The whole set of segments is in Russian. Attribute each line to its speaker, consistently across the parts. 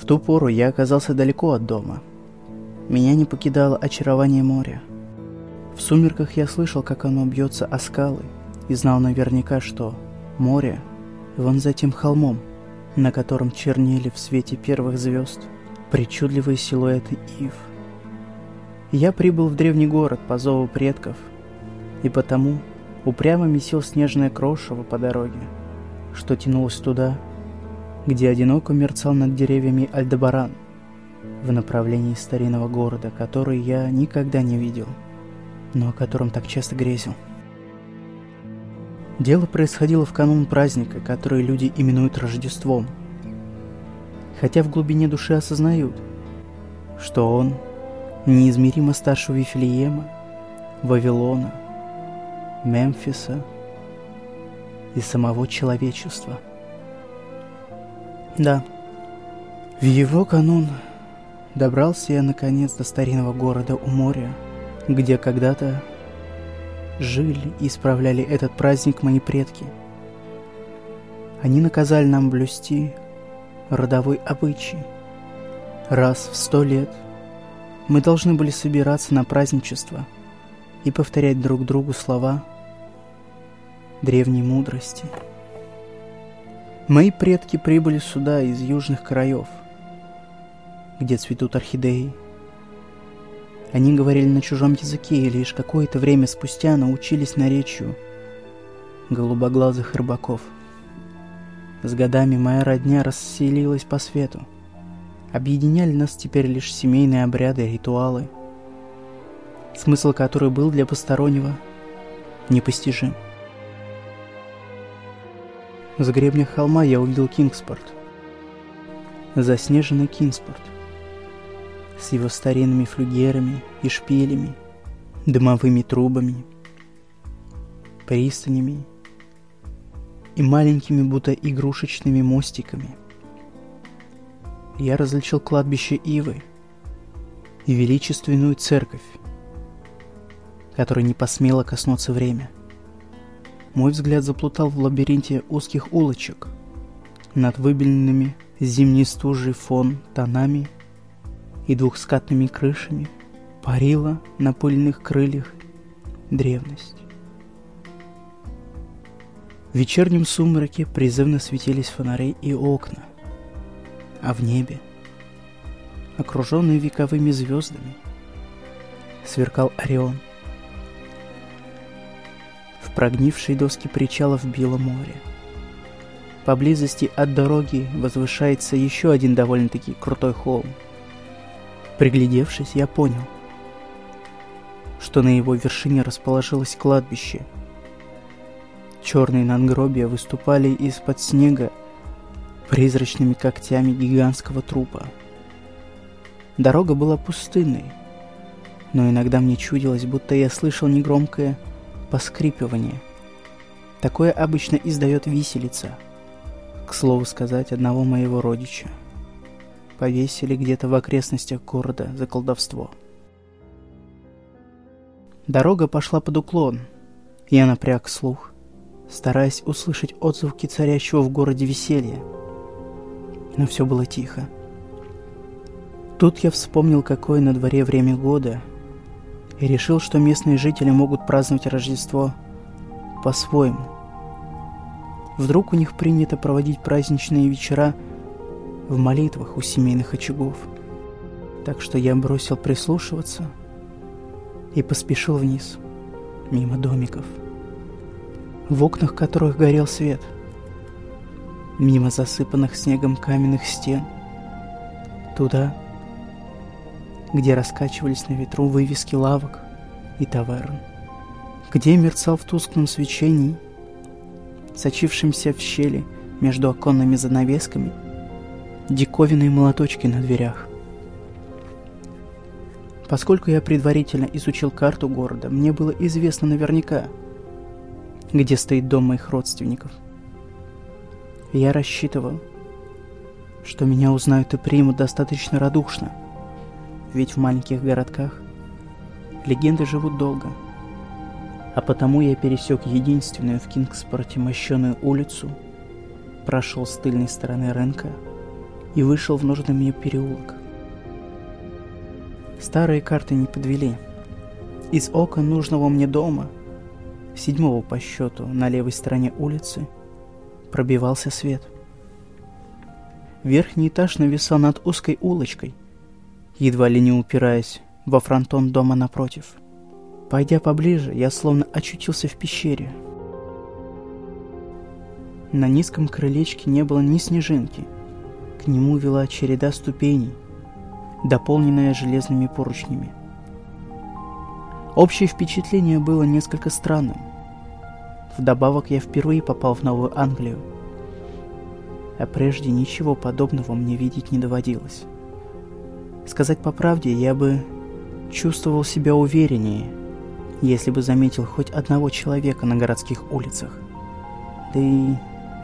Speaker 1: В ту пору я оказался далеко от дома. Меня не покидало очарование моря. В сумерках я слышал, как оно бьется о скалы, и знал наверняка, что море вон за тем холмом, на котором чернели в свете первых звезд причудливые силуэты ив. Я прибыл в древний город по зову предков, и потому упрямо месил снежное крошево по дороге, что тянулось туда, где одиноко мерцал над деревьями Альдебаран, в направлении старинного города, который я никогда не видел, но о котором так часто грезил. Дело происходило в канун праздника, который люди именуют Рождеством, хотя в глубине души осознают, что он неизмеримо старше Вифлеема, Вавилона, Мемфиса и самого человечества – да. В его канун добрался я наконец до старинного города у моря, где когда-то жили и исправляли этот праздник мои предки. Они наказали нам блюсти родовой обычай. Раз в сто лет мы должны были собираться на праздничество и повторять друг другу слова древней мудрости. Мои предки прибыли сюда из южных краев, где цветут орхидеи. Они говорили на чужом языке и лишь какое-то время спустя научились наречию голубоглазых рыбаков. С годами моя родня расселилась по свету. Объединяли нас теперь лишь семейные обряды и ритуалы, смысл которых был для постороннего непостижим. С гребня холма я увидел Кингспорт. Заснеженный Кингспорт. С его старинными флюгерами и шпилями, дымовыми трубами, пристанями и маленькими будто игрушечными мостиками. Я различил кладбище Ивы и величественную церковь, которой не посмело коснуться время — мой взгляд заплутал в лабиринте узких улочек. Над выбеленными зимней стужей фон тонами и двухскатными крышами парила на пыльных крыльях древность. В вечернем сумраке призывно светились фонари и окна, а в небе, окруженный вековыми звездами, сверкал Орион — в прогнившей доски причала вбило море. Поблизости от дороги возвышается еще один довольно-таки крутой холм. Приглядевшись, я понял, что на его вершине расположилось кладбище. Черные надгробия выступали из-под снега призрачными когтями гигантского трупа. Дорога была пустынной, но иногда мне чудилось, будто я слышал негромкое поскрипывание. Такое обычно издает виселица. К слову сказать, одного моего родича. Повесили где-то в окрестностях города за колдовство. Дорога пошла под уклон. Я напряг слух, стараясь услышать отзвуки царящего в городе веселья. Но все было тихо. Тут я вспомнил, какое на дворе время года, и решил, что местные жители могут праздновать Рождество по-своему. Вдруг у них принято проводить праздничные вечера в молитвах у семейных очагов. Так что я бросил прислушиваться и поспешил вниз, мимо домиков, в окнах которых горел свет, мимо засыпанных снегом каменных стен, туда, где раскачивались на ветру вывески лавок и таверн, где мерцал в тусклом свечении, сочившимся в щели между оконными занавесками, диковинные молоточки на дверях. Поскольку я предварительно изучил карту города, мне было известно наверняка, где стоит дом моих родственников. Я рассчитывал, что меня узнают и примут достаточно радушно – ведь в маленьких городках легенды живут долго. А потому я пересек единственную в Кингспорте мощеную улицу, прошел с тыльной стороны рынка и вышел в нужный мне переулок. Старые карты не подвели. Из окон нужного мне дома, седьмого по счету на левой стороне улицы, пробивался свет. Верхний этаж нависал над узкой улочкой, едва ли не упираясь во фронтон дома напротив. Пойдя поближе, я словно очутился в пещере. На низком крылечке не было ни снежинки. К нему вела череда ступеней, дополненная железными поручнями. Общее впечатление было несколько странным. Вдобавок я впервые попал в Новую Англию. А прежде ничего подобного мне видеть не доводилось. Сказать по правде, я бы чувствовал себя увереннее, если бы заметил хоть одного человека на городских улицах. Да и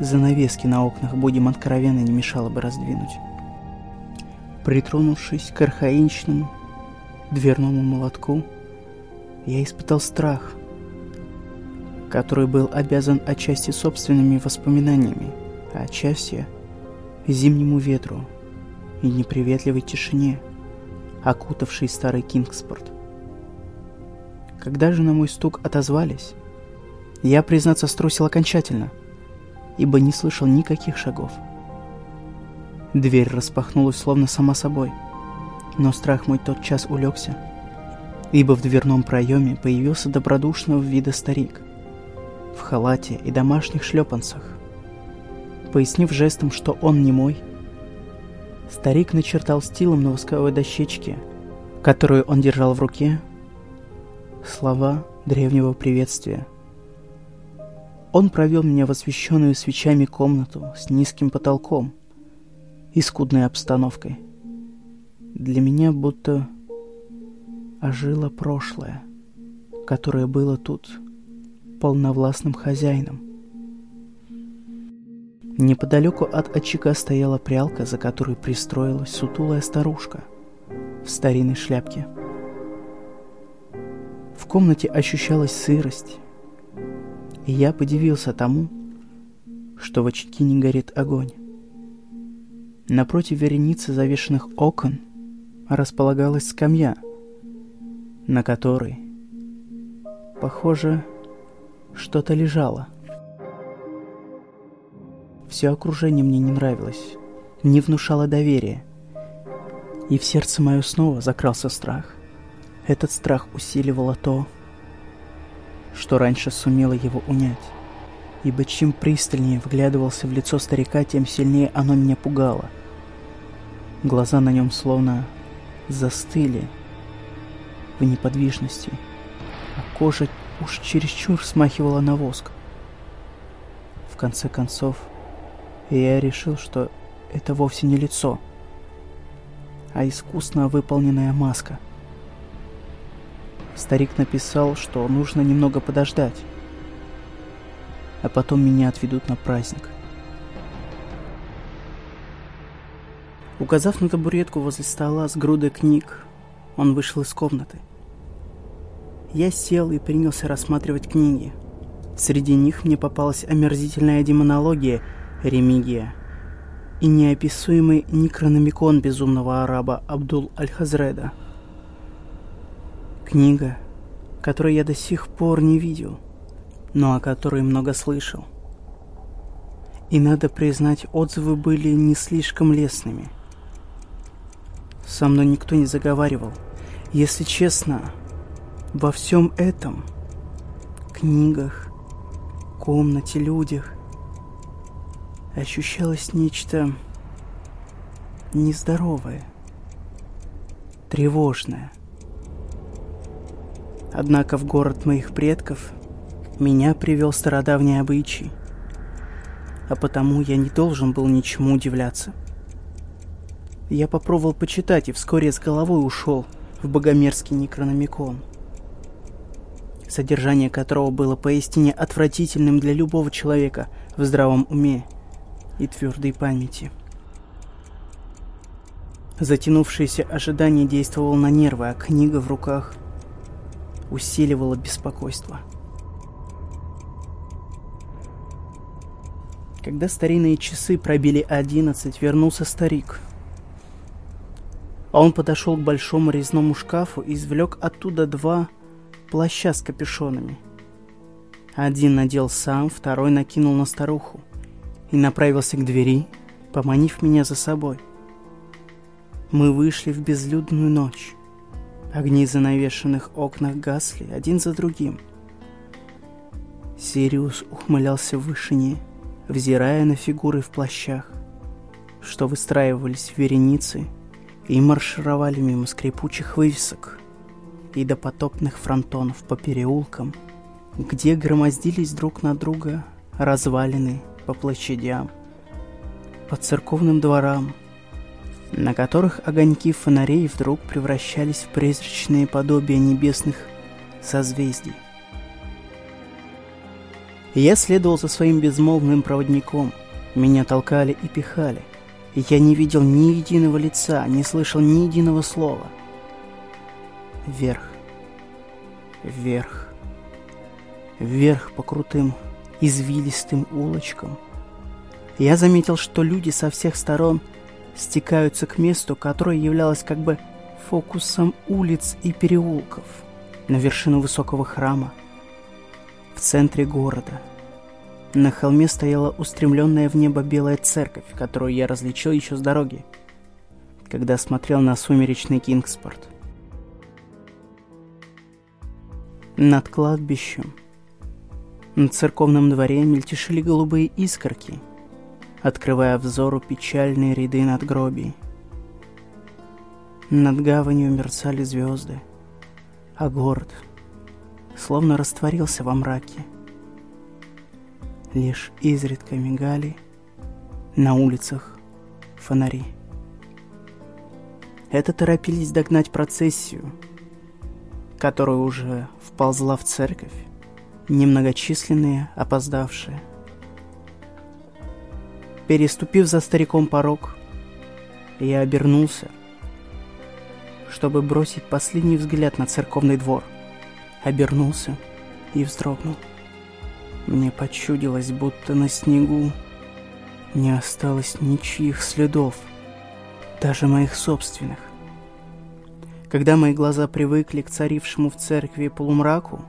Speaker 1: занавески на окнах, будем откровенно, не мешало бы раздвинуть. Притронувшись к архаичному дверному молотку, я испытал страх, который был обязан отчасти собственными воспоминаниями, а отчасти зимнему ветру и неприветливой тишине, окутавшей старый Кингспорт. Когда же на мой стук отозвались, я, признаться, струсил окончательно, ибо не слышал никаких шагов. Дверь распахнулась словно сама собой, но страх мой тот час улегся, ибо в дверном проеме появился добродушного вида старик в халате и домашних шлепанцах. Пояснив жестом, что он не мой, старик начертал стилом на восковой дощечке, которую он держал в руке, слова древнего приветствия. Он провел меня в освещенную свечами комнату с низким потолком и скудной обстановкой. Для меня будто ожило прошлое, которое было тут полновластным хозяином. Неподалеку от очага стояла прялка, за которой пристроилась сутулая старушка в старинной шляпке – в комнате ощущалась сырость, и я подивился тому, что в очаге не горит огонь. Напротив вереницы завешенных окон располагалась скамья, на которой, похоже, что-то лежало. Все окружение мне не нравилось, не внушало доверия, и в сердце мое снова закрался страх — этот страх усиливало то, что раньше сумело его унять. Ибо чем пристальнее вглядывался в лицо старика, тем сильнее оно меня пугало. Глаза на нем словно застыли в неподвижности, а кожа уж чересчур смахивала на воск. В конце концов, я решил, что это вовсе не лицо, а искусно выполненная маска — Старик написал, что нужно немного подождать, а потом меня отведут на праздник. Указав на табуретку возле стола с грудой книг, он вышел из комнаты. Я сел и принялся рассматривать книги. Среди них мне попалась омерзительная демонология Ремигия и неописуемый некрономикон безумного араба Абдул Аль-Хазреда – Книга, которую я до сих пор не видел, но о которой много слышал. И надо признать, отзывы были не слишком лестными. Со мной никто не заговаривал. Если честно, во всем этом, книгах, комнате, людях, ощущалось нечто нездоровое, тревожное – Однако в город моих предков меня привел стародавний обычай, а потому я не должен был ничему удивляться. Я попробовал почитать и вскоре с головой ушел в богомерзкий некрономикон, содержание которого было поистине отвратительным для любого человека в здравом уме и твердой памяти. Затянувшееся ожидание действовало на нервы, а книга в руках усиливало беспокойство. Когда старинные часы пробили одиннадцать, вернулся старик. Он подошел к большому резному шкафу и извлек оттуда два плаща с капюшонами. Один надел сам, второй накинул на старуху и направился к двери, поманив меня за собой. Мы вышли в безлюдную ночь. Огни занавешенных окнах гасли один за другим. Сириус ухмылялся в вышине, взирая на фигуры в плащах, что выстраивались в вереницы и маршировали мимо скрипучих вывесок и допотопных фронтонов по переулкам, где громоздились друг на друга развалины по площадям, по церковным дворам, на которых огоньки фонарей вдруг превращались в призрачные подобия небесных созвездий. Я следовал за своим безмолвным проводником. Меня толкали и пихали. Я не видел ни единого лица, не слышал ни единого слова. Вверх. Вверх. Вверх по крутым, извилистым улочкам. Я заметил, что люди со всех сторон – стекаются к месту, которое являлось как бы фокусом улиц и переулков, на вершину высокого храма, в центре города. На холме стояла устремленная в небо белая церковь, которую я различил еще с дороги, когда смотрел на сумеречный Кингспорт. Над кладбищем, на церковном дворе мельтешили голубые искорки — открывая взору печальные ряды надгробий. Над гаванью мерцали звезды, а город словно растворился во мраке. Лишь изредка мигали на улицах фонари. Это торопились догнать процессию, которая уже вползла в церковь, немногочисленные опоздавшие – Переступив за стариком порог, я обернулся, чтобы бросить последний взгляд на церковный двор. Обернулся и вздрогнул. Мне почудилось, будто на снегу не осталось ничьих следов, даже моих собственных. Когда мои глаза привыкли к царившему в церкви полумраку,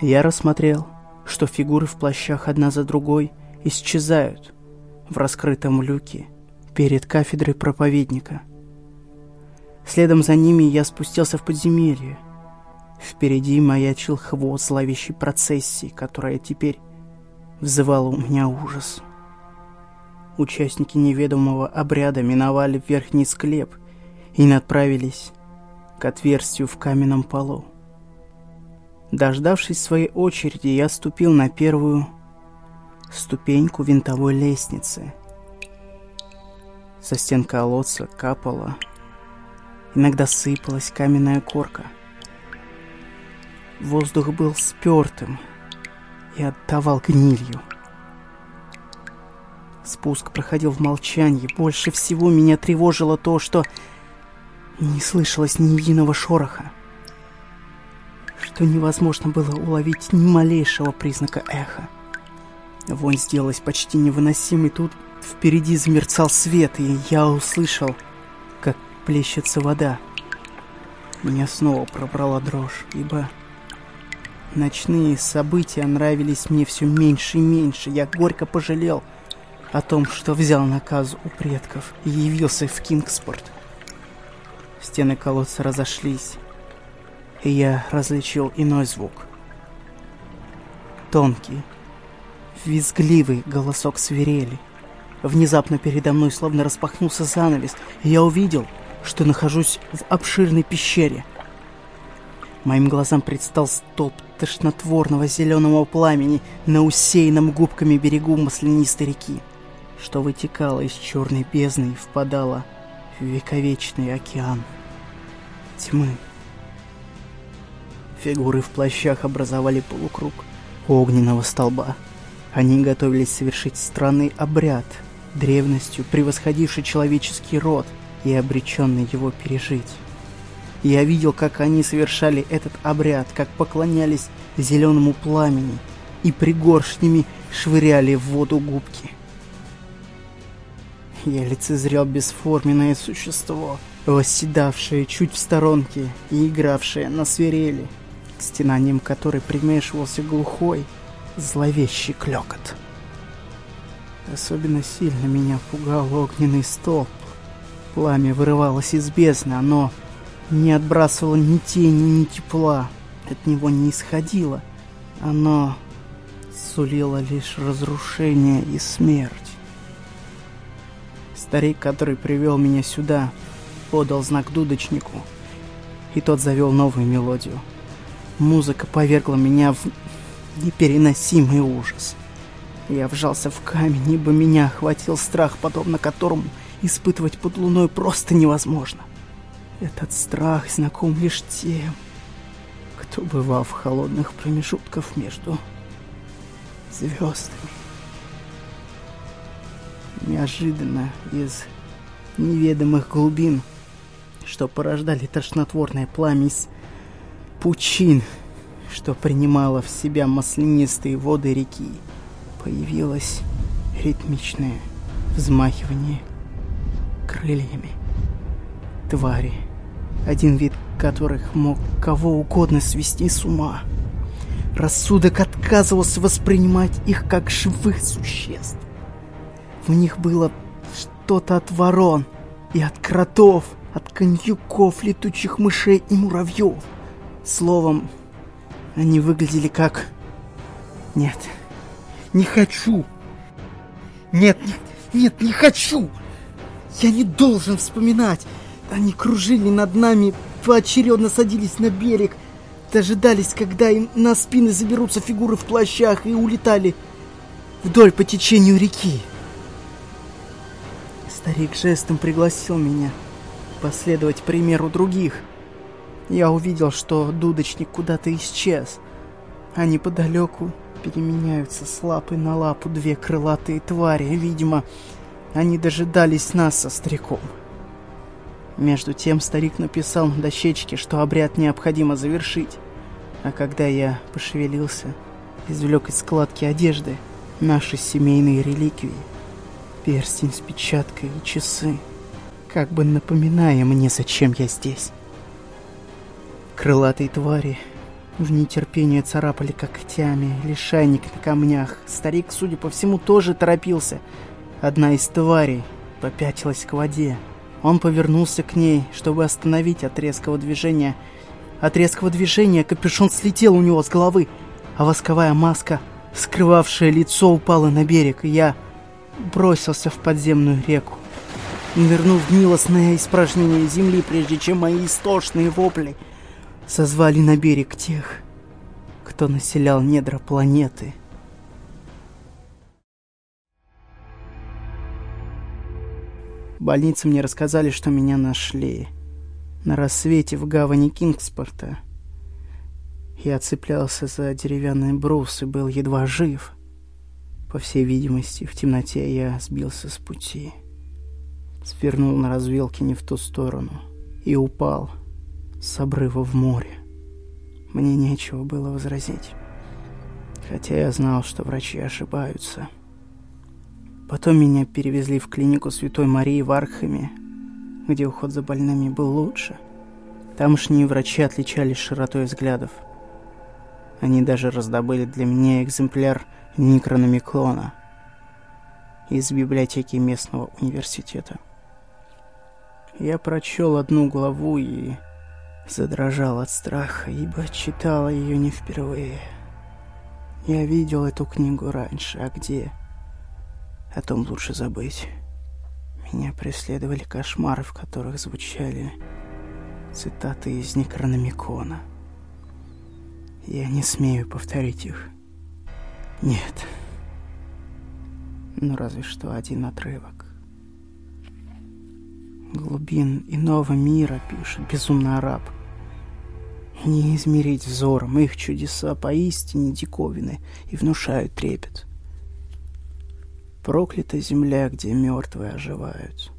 Speaker 1: я рассмотрел, что фигуры в плащах одна за другой исчезают – в раскрытом люке перед кафедрой проповедника. Следом за ними я спустился в подземелье. Впереди маячил хвост зловещей процессии, которая теперь вызывала у меня ужас. Участники неведомого обряда миновали верхний склеп и направились к отверстию в каменном полу. Дождавшись своей очереди, я ступил на первую ступеньку винтовой лестницы. Со стен колодца капала, иногда сыпалась каменная корка. Воздух был спертым и отдавал гнилью. Спуск проходил в молчании. Больше всего меня тревожило то, что не слышалось ни единого шороха, что невозможно было уловить ни малейшего признака эха. Вонь сделалась почти невыносимой. Тут впереди замерцал свет, и я услышал, как плещется вода. Меня снова пробрала дрожь, ибо ночные события нравились мне все меньше и меньше. Я горько пожалел о том, что взял наказ у предков и явился в Кингспорт. Стены колодца разошлись, и я различил иной звук. Тонкий, Визгливый голосок свирели. Внезапно передо мной словно распахнулся занавес, и я увидел, что нахожусь в обширной пещере. Моим глазам предстал столб тошнотворного зеленого пламени на усеянном губками берегу маслянистой реки, что вытекало из черной бездны и впадало в вековечный океан тьмы. Фигуры в плащах образовали полукруг огненного столба. Они готовились совершить странный обряд, древностью превосходивший человеческий род и обреченный его пережить. Я видел, как они совершали этот обряд, как поклонялись зеленому пламени и пригоршнями швыряли в воду губки. Я лицезрел бесформенное существо, восседавшее чуть в сторонке и игравшее на свирели, к стенаниям которой примешивался глухой, зловещий клёкот. Особенно сильно меня пугал огненный столб. Пламя вырывалось из бездны, оно не отбрасывало ни тени, ни тепла, от него не исходило. Оно сулило лишь разрушение и смерть. Старик, который привел меня сюда, подал знак дудочнику, и тот завел новую мелодию. Музыка повергла меня в непереносимый ужас. Я вжался в камень, ибо меня охватил страх, подобно которому испытывать под луной просто невозможно. Этот страх знаком лишь тем, кто бывал в холодных промежутках между звездами. Неожиданно из неведомых глубин, что порождали тошнотворное пламя из пучин, что принимало в себя маслянистые воды реки, появилось ритмичное взмахивание крыльями. Твари, один вид которых мог кого угодно свести с ума. Рассудок отказывался воспринимать их как живых существ. В них было что-то от ворон и от кротов, от коньюков, летучих мышей и муравьев. Словом, они выглядели как... Нет, не хочу. Нет, нет, нет, не хочу. Я не должен вспоминать. Они кружили над нами, поочередно садились на берег, дожидались, когда им на спины заберутся фигуры в плащах и улетали вдоль по течению реки. Старик жестом пригласил меня последовать примеру других. Я увидел, что дудочник куда-то исчез, а неподалеку переменяются с лапы на лапу две крылатые твари. Видимо, они дожидались нас со стариком. Между тем старик написал на дощечке, что обряд необходимо завершить. А когда я пошевелился, извлек из складки одежды наши семейные реликвии. Перстень с печаткой и часы, как бы напоминая мне, зачем я здесь. Крылатые твари в нетерпении царапали когтями, лишайник на камнях. Старик, судя по всему, тоже торопился. Одна из тварей попятилась к воде. Он повернулся к ней, чтобы остановить от резкого движения. От резкого движения капюшон слетел у него с головы, а восковая маска, скрывавшая лицо, упала на берег, и я бросился в подземную реку. Вернув гнилостное испражнение земли, прежде чем мои истошные вопли созвали на берег тех, кто населял недра планеты. В больнице мне рассказали, что меня нашли. На рассвете в гавани Кингспорта. Я цеплялся за деревянный брус и был едва жив. По всей видимости, в темноте я сбился с пути. Свернул на развилке не в ту сторону и упал с обрыва в море. Мне нечего было возразить. Хотя я знал, что врачи ошибаются. Потом меня перевезли в клинику Святой Марии в Архаме, где уход за больными был лучше. Тамошние врачи отличались широтой взглядов. Они даже раздобыли для меня экземпляр Никрономиклона из библиотеки местного университета. Я прочел одну главу и задрожал от страха, ибо читала ее не впервые. Я видел эту книгу раньше, а где? О том лучше забыть. Меня преследовали кошмары, в которых звучали цитаты из Некрономикона. Я не смею повторить их. Нет. Ну, разве что один отрывок. Глубин иного мира, пишет безумный араб. Не измерить взором их чудеса поистине диковины и внушают трепет. Проклята земля, где мертвые оживают,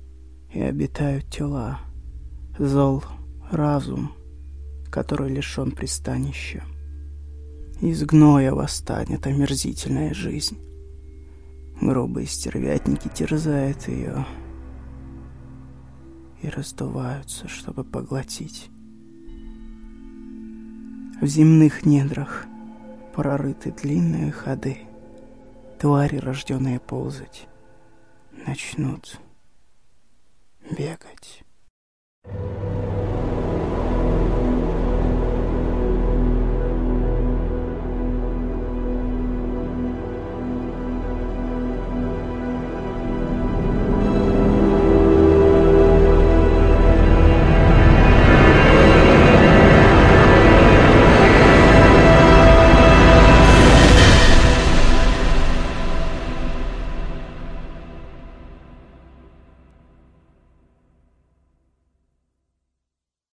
Speaker 1: и обитают тела. Зол разум, который лишен пристанища. Из гноя восстанет омерзительная жизнь. Грубые стервятники терзают ее, и раздуваются, чтобы поглотить. В земных недрах прорыты длинные ходы. Твари, рожденные ползать, начнут бегать.